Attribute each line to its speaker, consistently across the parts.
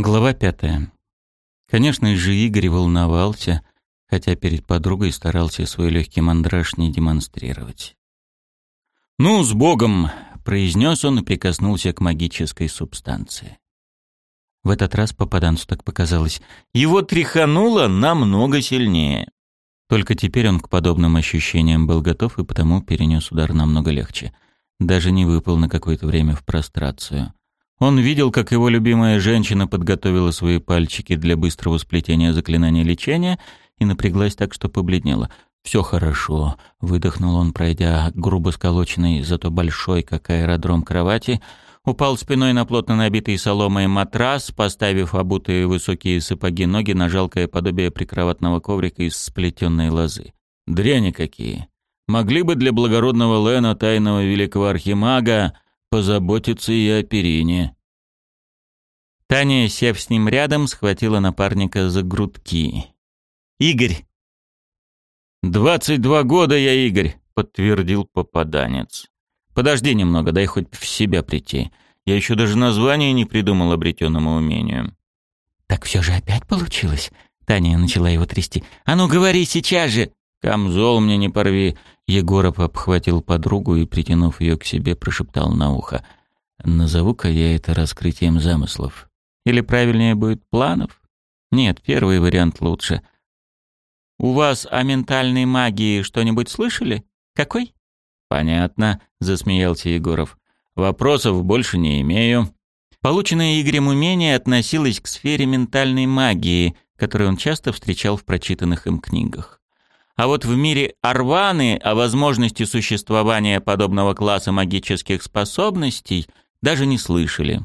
Speaker 1: Глава пятая. Конечно же, Игорь волновался, хотя перед подругой старался свой легкий мандраж не демонстрировать. «Ну, с Богом!» — произнес он и прикоснулся к магической субстанции. В этот раз попаданцу так показалось. Его тряхануло намного сильнее. Только теперь он к подобным ощущениям был готов и потому перенес удар намного легче. Даже не выпал на какое-то время в прострацию. Он видел, как его любимая женщина подготовила свои пальчики для быстрого сплетения заклинания лечения и напряглась так, что побледнела. «Все хорошо», — выдохнул он, пройдя грубо сколоченный, зато большой, как аэродром кровати, упал спиной на плотно набитый соломой матрас, поставив обутые высокие сапоги ноги на жалкое подобие прикроватного коврика из сплетенной лозы. «Дряни какие! Могли бы для благородного Лена, тайного великого архимага, позаботиться и о перине. Таня, сев с ним рядом, схватила напарника за грудки. «Игорь!» «Двадцать два года я Игорь», — подтвердил попаданец. «Подожди немного, дай хоть в себя прийти. Я еще даже название не придумал обретенному умению».
Speaker 2: «Так все же опять получилось?» Таня начала его трясти. «А ну говори сейчас же!»
Speaker 1: «Камзол мне не порви!» Егоров обхватил подругу и, притянув ее к себе, прошептал на ухо. «Назову-ка я это раскрытием замыслов. Или правильнее будет планов? Нет, первый вариант лучше. У вас о ментальной магии что-нибудь слышали? Какой?» «Понятно», — засмеялся Егоров. «Вопросов больше не имею». Полученное Игорем умение относилось к сфере ментальной магии, которую он часто встречал в прочитанных им книгах. А вот в мире Арваны о возможности существования подобного класса магических способностей даже не слышали.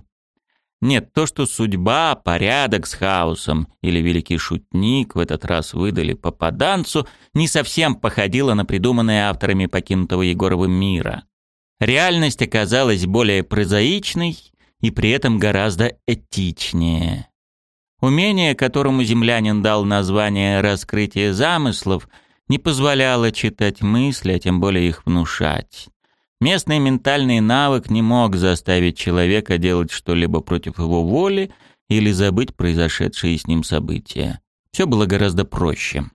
Speaker 1: Нет, то, что судьба, порядок с хаосом или великий шутник в этот раз выдали попаданцу, не совсем походило на придуманное авторами покинутого Егоровым мира. Реальность оказалась более прозаичной и при этом гораздо этичнее. Умение, которому землянин дал название «раскрытие замыслов», не позволяло читать мысли, а тем более их внушать. Местный ментальный навык не мог заставить человека делать что-либо против его воли или забыть произошедшие с ним события. Все было гораздо проще.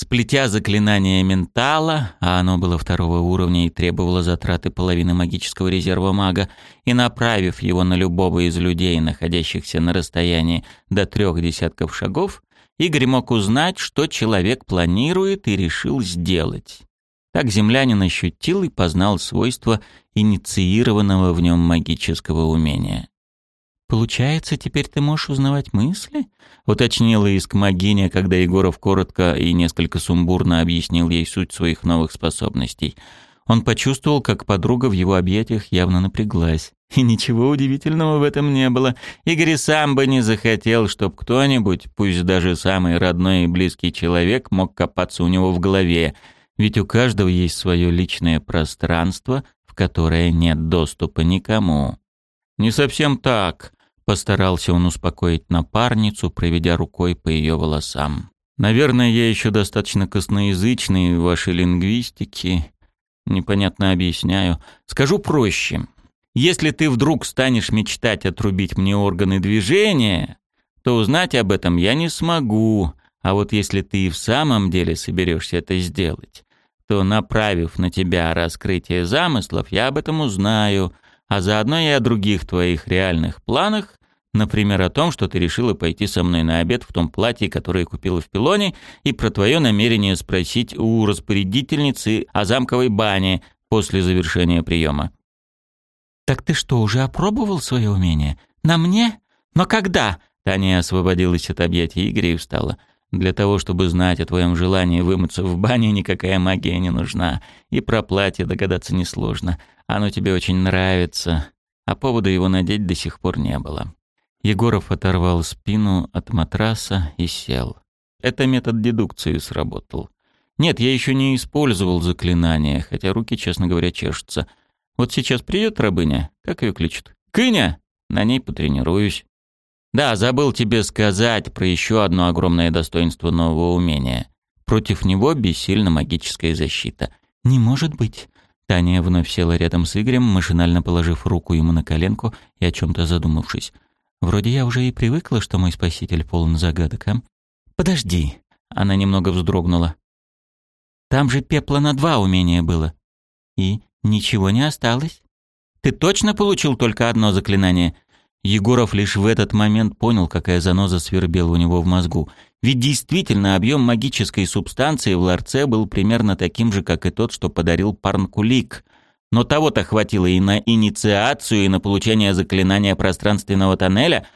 Speaker 1: Сплетя заклинание ментала, а оно было второго уровня и требовало затраты половины магического резерва мага, и направив его на любого из людей, находящихся на расстоянии до трех десятков шагов, Игорь мог узнать, что человек планирует и решил сделать. Так землянин ощутил и познал свойства инициированного в нем магического умения. «Получается, теперь ты можешь узнавать мысли?» — уточнила Искмогиня, когда Егоров коротко и несколько сумбурно объяснил ей суть своих новых способностей — он почувствовал, как подруга в его объятиях явно напряглась. И ничего удивительного в этом не было. Игорь сам бы не захотел, чтобы кто-нибудь, пусть даже самый родной и близкий человек, мог копаться у него в голове. Ведь у каждого есть свое личное пространство, в которое нет доступа никому. «Не совсем так», — постарался он успокоить напарницу, проведя рукой по ее волосам. «Наверное, я еще достаточно косноязычный в вашей лингвистике Непонятно объясняю. Скажу проще. Если ты вдруг станешь мечтать отрубить мне органы движения, то узнать об этом я не смогу. А вот если ты и в самом деле соберешься это сделать, то, направив на тебя раскрытие замыслов, я об этом узнаю, а заодно и о других твоих реальных планах Например, о том, что ты решила пойти со мной на обед в том платье, которое купила в Пилоне, и про твое намерение спросить у распорядительницы о замковой бане после завершения приема.
Speaker 2: «Так ты что, уже опробовал свое умение? На мне? Но когда?»
Speaker 1: Таня освободилась от объятий Игоря и встала. «Для того, чтобы знать о твоем желании вымыться в бане, никакая магия не нужна. И про платье догадаться несложно. Оно тебе очень нравится, а повода его надеть до сих пор не было». Егоров оторвал спину от матраса и сел. Это метод дедукции сработал. Нет, я еще не использовал заклинание, хотя руки, честно говоря, чешутся. Вот сейчас придет рабыня, как ее кличут? Кыня! На ней потренируюсь. Да, забыл тебе сказать про еще одно огромное достоинство нового умения. Против него бессильна магическая защита.
Speaker 2: Не может быть.
Speaker 1: Таня вновь села рядом с Игорем, машинально положив руку ему на коленку и о чем-то задумавшись.
Speaker 2: Вроде я уже и привыкла, что мой спаситель полон загадок, а? Подожди. Она немного вздрогнула. Там же пепла на два умения было. И ничего не осталось. Ты точно получил только одно заклинание? Егоров лишь в этот момент понял, какая заноза свербела у него в мозгу. Ведь действительно объем магической субстанции в ларце был примерно таким же, как и тот, что подарил Парнкулик. Но того-то хватило и на инициацию, и на получение заклинания пространственного тоннеля.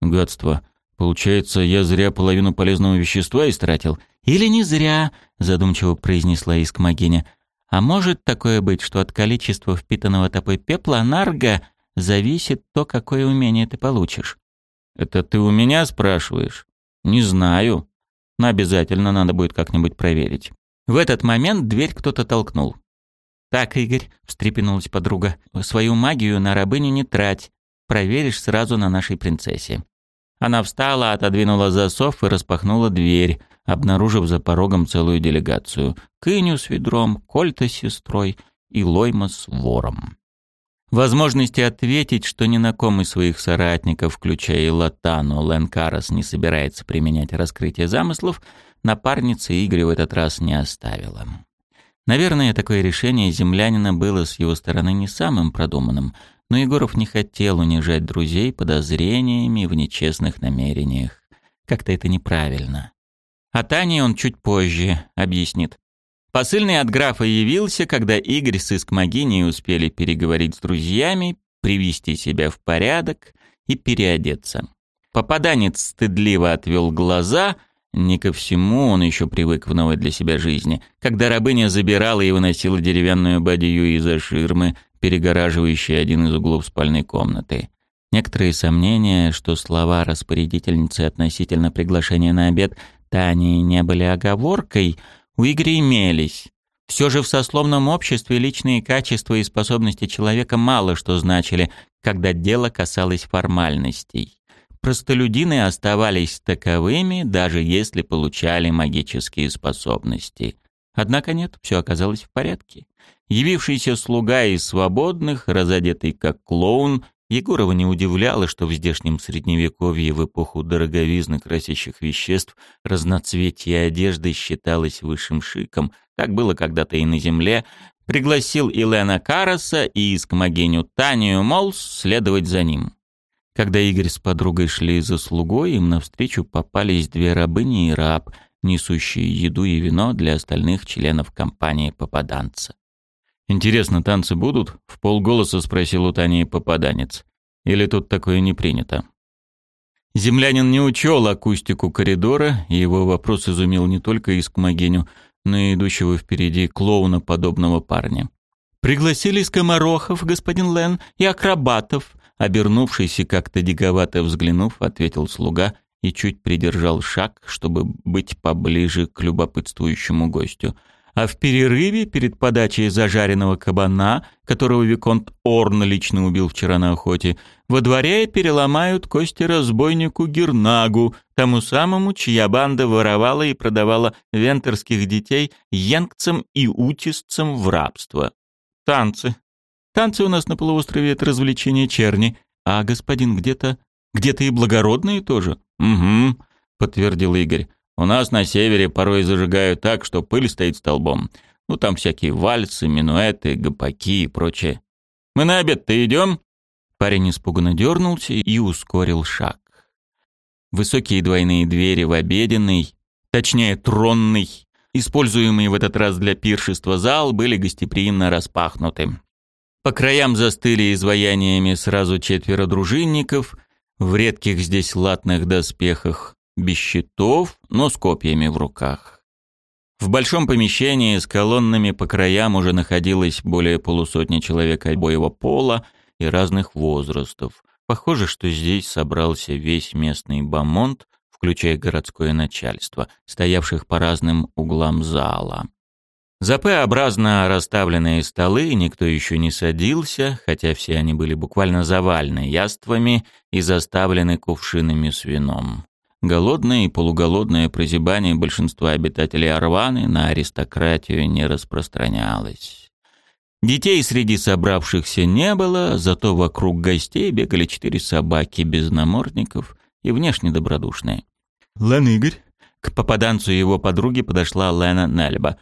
Speaker 1: Гадство. Получается, я зря половину полезного вещества истратил?
Speaker 2: Или не зря, задумчиво произнесла Искмогиня. А может такое быть, что от количества впитанного тобой пепла нарга зависит то, какое умение ты получишь?
Speaker 1: Это ты у меня спрашиваешь? Не знаю. Но обязательно надо будет как-нибудь проверить.
Speaker 2: В этот момент дверь кто-то толкнул. «Так, Игорь», — встрепенулась подруга, — «свою магию на рабыню не трать. Проверишь сразу на нашей принцессе». Она встала, отодвинула засов и распахнула дверь, обнаружив за порогом целую делегацию. Кыню с ведром, Кольта с сестрой и Лойма с вором. Возможности ответить, что ни на ком из своих соратников, включая и Латану, Ленкарас не собирается применять раскрытие замыслов, напарница Игоря в этот раз не оставила. Наверное, такое решение землянина было с его стороны не самым продуманным, но Егоров не хотел унижать друзей подозрениями в нечестных намерениях. Как-то это неправильно. А Тане он чуть позже объяснит. Посыльный от графа явился, когда Игорь с Искмогиней успели переговорить с друзьями, привести себя в порядок и переодеться. Попаданец стыдливо отвел глаза — не ко всему он еще привык в новой для себя жизни, когда рабыня забирала и выносила деревянную бадью из-за ширмы, перегораживающей один из углов спальной комнаты. Некоторые сомнения, что слова распорядительницы относительно приглашения на обед Тани не были оговоркой, у Игоря имелись. Все же в сословном обществе личные качества и способности человека мало что значили, когда дело касалось формальностей простолюдины оставались таковыми, даже если получали магические способности. Однако нет, все оказалось в порядке. Явившийся слуга из свободных, разодетый как клоун, Егорова не удивляло, что в здешнем средневековье в эпоху дороговизны красящих веществ разноцветие одежды считалось высшим шиком. Так было когда-то и на земле. Пригласил Илена Караса и искмогеню Танию Молс следовать за ним. Когда Игорь с подругой шли за слугой, им навстречу попались две рабыни и раб, несущие еду и вино для остальных членов компании попаданца.
Speaker 1: «Интересно, танцы будут?» — в полголоса спросил у Тани попаданец. «Или тут такое не принято?» Землянин не учел акустику коридора, и его вопрос изумил не только Искмогиню, но и идущего впереди клоуна подобного парня.
Speaker 2: «Пригласили скоморохов, господин Лен, и акробатов», Обернувшись и как-то диковато взглянув, ответил слуга и чуть придержал шаг, чтобы быть поближе к любопытствующему гостю. А в перерыве перед подачей зажаренного кабана, которого Виконт Орн лично убил вчера на охоте, во дворе переломают кости разбойнику Гернагу, тому самому, чья банда воровала и продавала вентерских детей янгцам и утисцам в рабство. Танцы. Танцы у нас на полуострове — это развлечение черни. А господин где-то... Где-то и благородные тоже.
Speaker 1: Угу, подтвердил Игорь. У нас на севере порой зажигают так, что пыль стоит столбом. Ну, там всякие вальсы, минуэты, гопаки и прочее. Мы на обед-то идем?
Speaker 2: Парень испуганно дернулся и ускорил шаг. Высокие двойные двери в обеденный, точнее тронный, используемый в этот раз для пиршества зал, были гостеприимно распахнуты. По краям застыли изваяниями сразу четверо дружинников, в редких здесь латных доспехах, без щитов, но с копьями в руках. В большом помещении с колоннами по краям уже находилось более полусотни человек обоего пола и разных возрастов. Похоже, что здесь собрался весь местный бамонт, включая городское начальство, стоявших по разным углам зала. За П-образно расставленные столы никто еще не садился, хотя все они были буквально завалены яствами и заставлены кувшинами с вином. Голодное и полуголодное прозябание большинства обитателей Арваны на аристократию не распространялось.
Speaker 1: Детей среди собравшихся не было, зато вокруг гостей бегали четыре собаки без намордников и внешне добродушные.
Speaker 2: «Лен Игорь?»
Speaker 1: К попаданцу его подруге подошла Лена Нельба.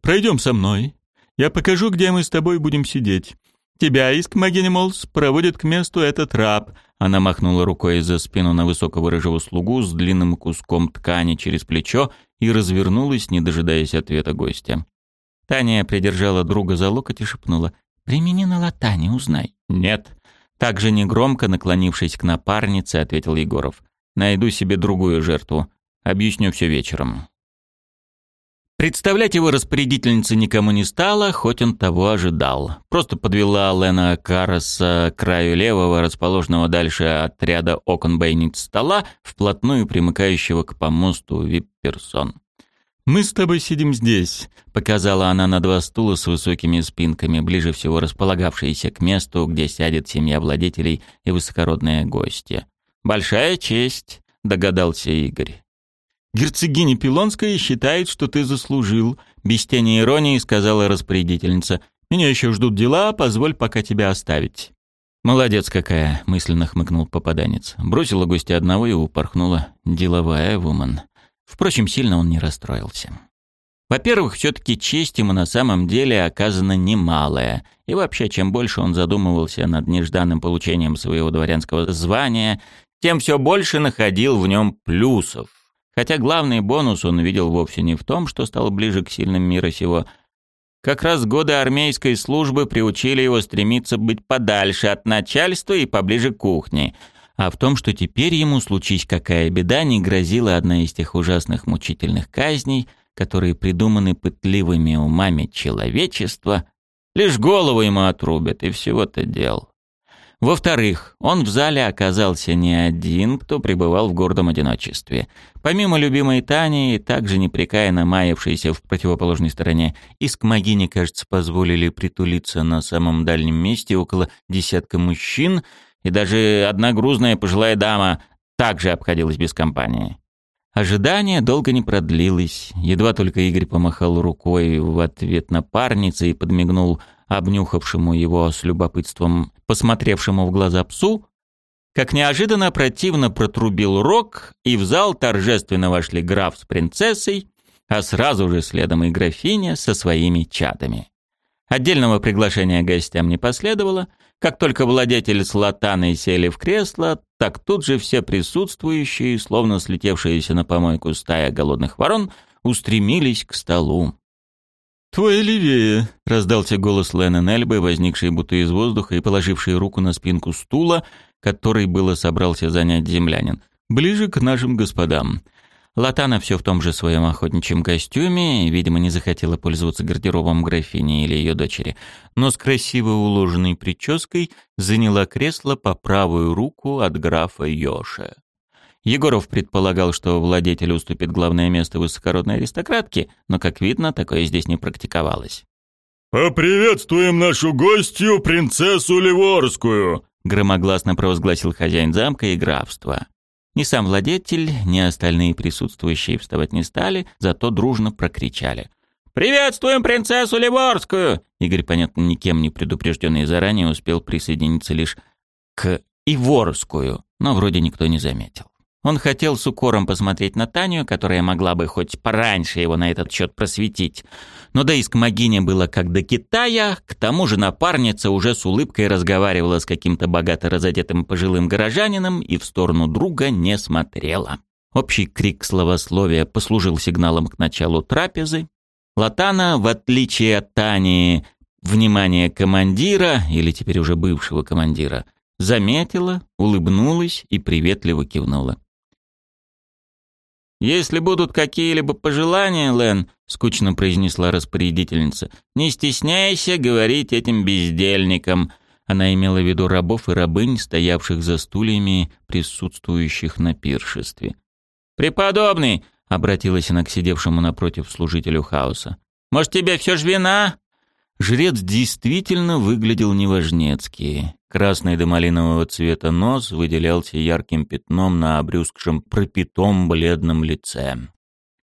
Speaker 2: «Пройдем со мной. Я покажу, где мы с тобой будем сидеть. Тебя, Иск Магенимолс, проводит к месту этот раб».
Speaker 1: Она махнула рукой за спину на высокого рыжего слугу с длинным куском ткани через плечо и развернулась, не дожидаясь ответа гостя. Таня придержала друга за локоть и шепнула. «Примени на латане, узнай». «Нет». Также негромко, наклонившись к напарнице, ответил Егоров. «Найду себе другую жертву. Объясню все вечером». Представлять его распорядительница никому не стала, хоть он того ожидал. Просто подвела Лена Караса к краю левого, расположенного дальше от ряда окон бойниц стола, вплотную примыкающего к помосту вип-персон.
Speaker 2: «Мы с тобой сидим здесь», —
Speaker 1: показала она на два стула с высокими спинками, ближе всего располагавшиеся к месту, где сядет семья владетелей и высокородные гости. «Большая честь», — догадался Игорь.
Speaker 2: «Герцогиня Пилонская считает, что ты заслужил», — без тени иронии сказала распорядительница. «Меня еще ждут дела, позволь пока тебя оставить».
Speaker 1: «Молодец какая», — мысленно хмыкнул попаданец. Бросила гостя одного и упорхнула. «Деловая вумен». Впрочем, сильно он не расстроился. Во-первых, все-таки честь ему на самом деле оказана немалая, и вообще, чем больше он задумывался над нежданным получением своего дворянского звания, тем все больше находил в нем плюсов. Хотя главный бонус он видел вовсе не в том, что стал ближе к сильным мира сего. Как раз годы армейской службы приучили его стремиться быть подальше от начальства и поближе к кухне – а в том, что теперь ему, случись какая беда, не грозила одна из тех ужасных мучительных казней, которые придуманы пытливыми умами человечества, лишь голову ему отрубят, и всего-то дел. Во-вторых, он в зале оказался не один, кто пребывал в гордом одиночестве. Помимо любимой Тани, также непрекаянно маявшейся в противоположной стороне, Искмогине, кажется, позволили притулиться на самом дальнем месте около десятка мужчин — и даже одна грузная пожилая дама также обходилась без компании. Ожидание долго не продлилось. Едва только Игорь помахал рукой в ответ на парницы и подмигнул обнюхавшему его с любопытством, посмотревшему в глаза псу, как неожиданно противно протрубил рог, и в зал торжественно вошли граф с принцессой, а сразу же следом и графиня со своими чадами. Отдельного приглашения гостям не последовало. Как только владетель с латаной сели в кресло, так тут же все присутствующие, словно слетевшиеся на помойку стая голодных ворон, устремились к столу.
Speaker 2: «Твой левее!» — раздался голос
Speaker 1: Леннон Эльбы, возникший будто из воздуха и положивший руку на спинку стула, который было собрался занять землянин. «Ближе к нашим господам. Латана все в том же своем охотничьем костюме, видимо, не захотела пользоваться гардеробом графини или ее дочери, но с красиво уложенной прической заняла кресло по правую руку от графа Йоша. Егоров предполагал, что владетель уступит главное место высокородной аристократке, но, как видно, такое здесь не практиковалось.
Speaker 3: «Поприветствуем нашу гостью, принцессу Ливорскую!»
Speaker 1: громогласно провозгласил хозяин замка и графства. Ни сам владетель, ни остальные присутствующие вставать не стали, зато дружно прокричали. «Приветствуем принцессу Ливорскую!» Игорь, понятно, никем не предупрежденный заранее, успел присоединиться лишь к Иворскую, но вроде никто не заметил. Он хотел с укором посмотреть на Таню, которая могла бы хоть пораньше его на этот счет просветить. Но до Искмогине было как до Китая, к тому же напарница уже с улыбкой разговаривала с каким-то богато разодетым пожилым горожанином и в сторону друга не смотрела. Общий крик словословия послужил сигналом к началу трапезы. Латана, в отличие от Тани, внимание командира, или теперь уже бывшего командира, заметила, улыбнулась и приветливо кивнула. «Если будут какие-либо пожелания, Лен», — скучно произнесла распорядительница, «не стесняйся говорить этим бездельникам». Она имела в виду рабов и рабынь, стоявших за стульями, присутствующих на пиршестве. «Преподобный!» — обратилась она к сидевшему напротив служителю хаоса. «Может, тебе все ж вина?» Жрец действительно выглядел неважнецкий. Красный до малинового цвета нос выделялся ярким пятном на обрюзгшем пропитом бледном лице.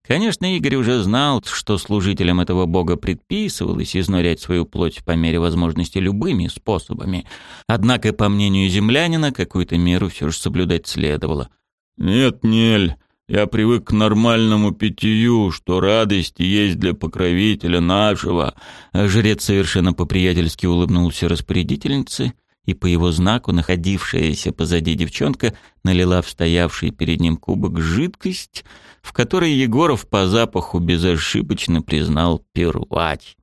Speaker 1: Конечно, Игорь уже знал, что служителям этого бога предписывалось изнурять свою плоть по мере возможности любыми способами. Однако, по мнению землянина, какую-то меру все же соблюдать следовало.
Speaker 3: «Нет, Нель, я привык к нормальному питью, что радость есть для покровителя нашего».
Speaker 1: Жрец совершенно по-приятельски улыбнулся распорядительнице, и по его знаку находившаяся позади девчонка налила в стоявший перед ним кубок жидкость, в которой Егоров по запаху безошибочно признал первать.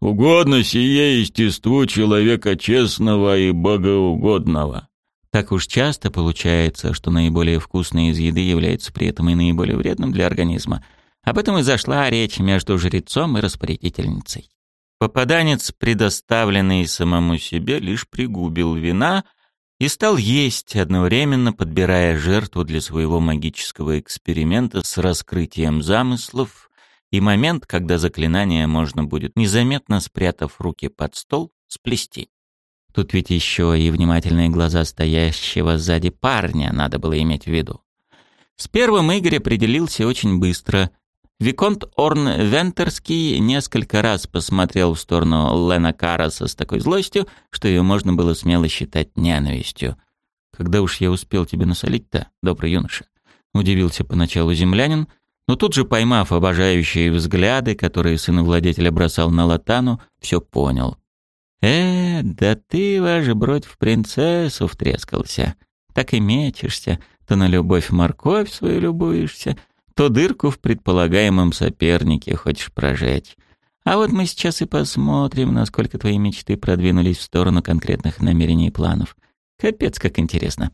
Speaker 3: «Угодно сие естеству человека честного и богоугодного».
Speaker 1: Так уж часто получается, что наиболее вкусной из еды является при этом и наиболее вредным для организма. Об этом и зашла речь между жрецом и распорядительницей. Попаданец, предоставленный самому себе, лишь пригубил вина и стал есть, одновременно подбирая жертву для своего магического эксперимента с раскрытием замыслов и момент, когда заклинание можно будет, незаметно спрятав руки под стол, сплести. Тут ведь еще и внимательные глаза стоящего сзади парня надо было иметь в виду. С первым Игорь определился очень быстро — Виконт Орн Вентерский несколько раз посмотрел в сторону Лена Караса с такой злостью, что ее можно было смело считать ненавистью. «Когда уж я успел тебе насолить-то, добрый юноша?» — удивился поначалу землянин, но тут же, поймав обожающие взгляды, которые сын владетеля бросал на Латану, все понял. «Э, да ты, ваша бродь, в принцессу втрескался. Так и мечешься, то на любовь морковь свою любуешься, то дырку в предполагаемом сопернике хочешь прожечь. А вот мы сейчас и посмотрим, насколько твои мечты продвинулись в сторону конкретных намерений и планов. Капец, как интересно.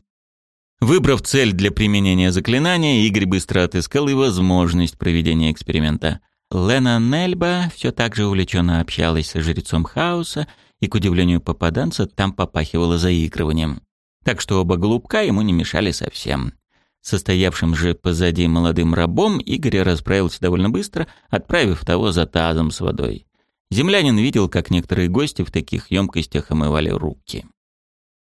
Speaker 1: Выбрав цель для применения заклинания, Игорь быстро отыскал и возможность проведения эксперимента. Лена Нельба все так же увлеченно общалась с жрецом хаоса, и, к удивлению попаданца, там попахивало заигрыванием. Так что оба голубка ему не мешали совсем. Состоявшим же позади молодым рабом Игорь расправился довольно быстро, отправив того за тазом с водой. Землянин видел, как некоторые гости в таких емкостях омывали руки.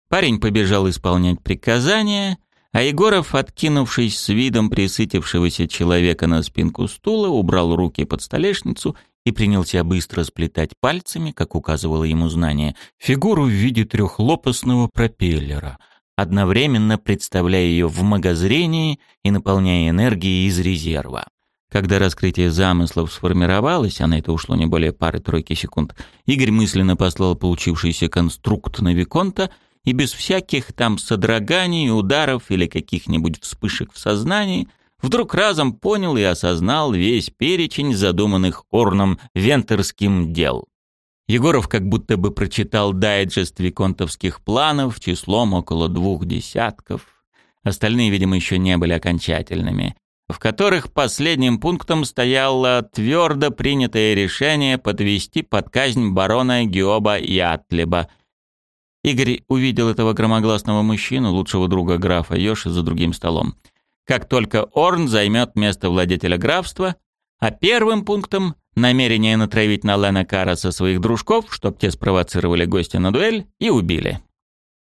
Speaker 1: Парень побежал исполнять приказания, а Егоров, откинувшись с видом присытившегося человека на спинку стула, убрал руки под столешницу и принялся быстро сплетать пальцами, как указывало ему знание, фигуру в виде трехлопастного пропеллера — одновременно представляя ее в магозрении и наполняя энергией из резерва. Когда раскрытие замыслов сформировалось, а на это ушло не более пары-тройки секунд, Игорь мысленно послал получившийся конструкт на Виконта и без всяких там содроганий, ударов или каких-нибудь вспышек в сознании вдруг разом понял и осознал весь перечень задуманных Орном Вентерским дел. Егоров как будто бы прочитал дайджест виконтовских планов числом около двух десятков. Остальные, видимо, еще не были окончательными, в которых последним пунктом стояло твердо принятое решение подвести под казнь барона Геоба Ятлеба. Игорь увидел этого громогласного мужчину, лучшего друга графа Йоши, за другим столом. Как только Орн займет место владетеля графства, а первым пунктом намерение натравить на Лена Караса своих дружков, чтоб те спровоцировали гостя на дуэль и убили.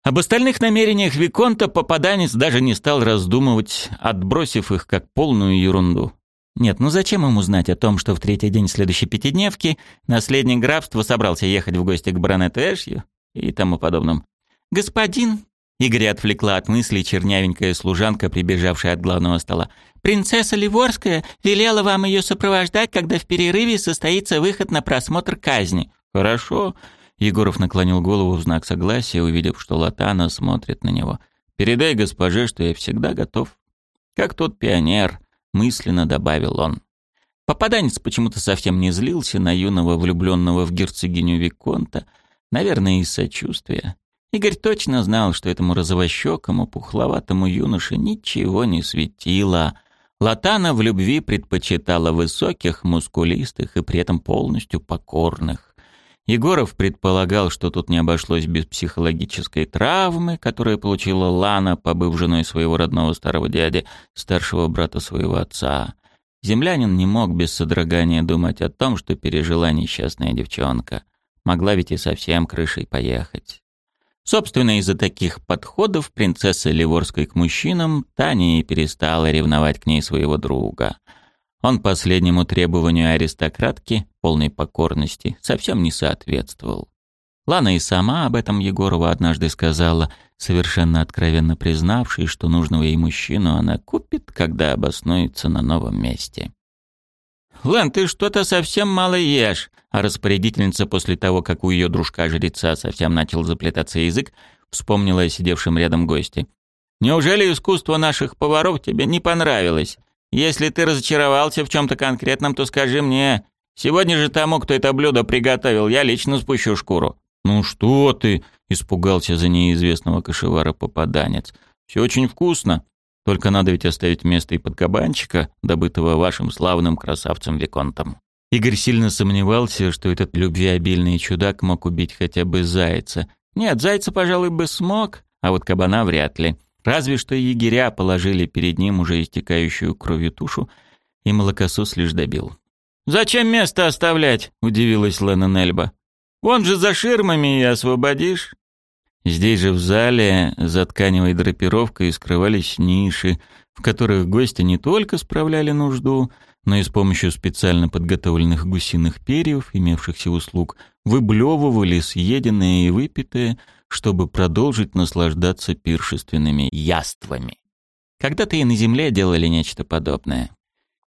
Speaker 1: Об остальных намерениях Виконта попаданец даже не стал раздумывать, отбросив их как полную ерунду. Нет, ну зачем ему знать о том, что в третий день следующей пятидневки наследник графства собрался ехать в гости к баронету Эшью и тому подобным? «Господин», Игоря отвлекла от мыслей чернявенькая служанка, прибежавшая от главного стола. «Принцесса Ливорская велела вам ее сопровождать, когда в перерыве состоится выход на просмотр казни». «Хорошо». Егоров наклонил голову в знак согласия, увидев, что Латана смотрит на него. «Передай госпоже, что я всегда готов». «Как тот пионер», — мысленно добавил он. Попаданец почему-то совсем не злился на юного влюбленного в герцогиню Виконта, наверное, из сочувствия. Игорь точно знал, что этому розовощекому, пухловатому юноше ничего не светило. Латана в любви предпочитала высоких, мускулистых и при этом полностью покорных. Егоров предполагал, что тут не обошлось без психологической травмы, которую получила Лана, побыв женой своего родного старого дяди, старшего брата своего отца. Землянин не мог без содрогания думать о том, что пережила несчастная девчонка. Могла ведь и совсем крышей поехать. Собственно, из-за таких подходов принцесса Ливорской к мужчинам Таня и перестала ревновать к ней своего друга. он последнему требованию аристократки, полной покорности, совсем не соответствовал. Лана и сама об этом Егорову однажды сказала, совершенно откровенно признавшись, что нужного ей мужчину она купит, когда обоснуется на новом месте. «Лэн, ты что-то совсем мало ешь», а распорядительница после того, как у ее дружка-жреца совсем начал заплетаться язык, вспомнила о сидевшем рядом гости. «Неужели искусство наших поваров тебе не понравилось? Если ты разочаровался в чем-то конкретном, то скажи мне. Сегодня же тому, кто это блюдо приготовил, я лично спущу шкуру». «Ну что ты?» — испугался за неизвестного кошевара попаданец. «Все очень вкусно. Только надо ведь оставить место и под кабанчика, добытого вашим славным красавцем-виконтом». Игорь сильно сомневался, что этот любвеобильный чудак мог убить хотя бы зайца. Нет, зайца, пожалуй, бы смог, а вот кабана вряд ли. Разве что егеря положили перед ним уже истекающую кровью тушу, и молокосос лишь добил. «Зачем место оставлять?» — удивилась Лена Нельба. «Вон же за ширмами и освободишь». Здесь же в зале за тканевой драпировкой скрывались ниши, в которых гости не только справляли нужду, но и с помощью специально подготовленных гусиных перьев, имевшихся услуг, выблевывали съеденное и выпитое, чтобы продолжить наслаждаться пиршественными яствами. Когда-то и на земле делали нечто подобное.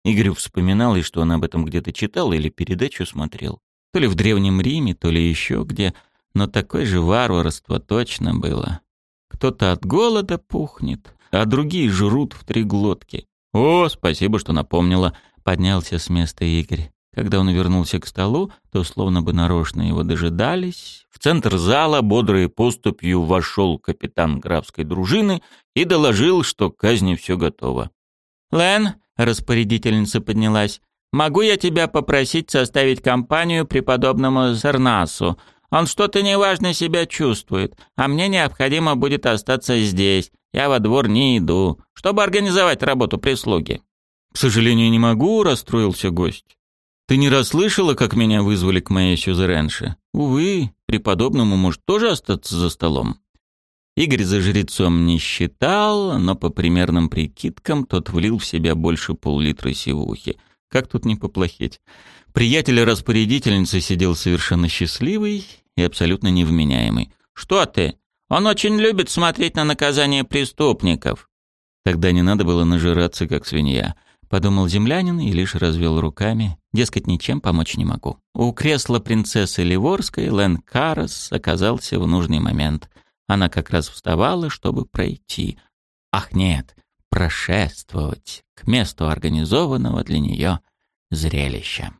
Speaker 1: Игорь вспоминал, и что он об этом где-то читал или передачу смотрел. То ли в Древнем Риме, то ли еще где, но такое же варварство точно было. Кто-то от голода пухнет, а другие жрут в три глотки. «О, спасибо, что напомнила», — поднялся с места Игорь. Когда он вернулся к столу, то словно бы нарочно его дожидались. В центр зала бодрой поступью вошел капитан графской дружины и доложил, что к казни все готово. «Лен», — распорядительница поднялась, — «могу я тебя попросить составить компанию преподобному Зернасу? Он что-то неважно себя чувствует, а мне необходимо будет остаться здесь. Я во двор не иду, чтобы организовать работу прислуги». «К сожалению, не могу», — расстроился гость. Ты не расслышала, как меня вызвали к моей сюзеренше? Увы, преподобному может тоже остаться за столом. Игорь за жрецом не считал, но по примерным прикидкам тот влил в себя больше пол-литра сивухи. Как тут не поплохеть? Приятель распорядительницы сидел совершенно счастливый и абсолютно невменяемый. «Что ты? Он очень любит смотреть на наказание преступников». Тогда не надо было нажираться, как свинья подумал землянин и лишь развел руками, дескать, ничем помочь не могу. У кресла принцессы Ливорской Лэн Карас оказался в нужный момент. Она как раз вставала, чтобы пройти. Ах нет, прошествовать к месту организованного для нее зрелища.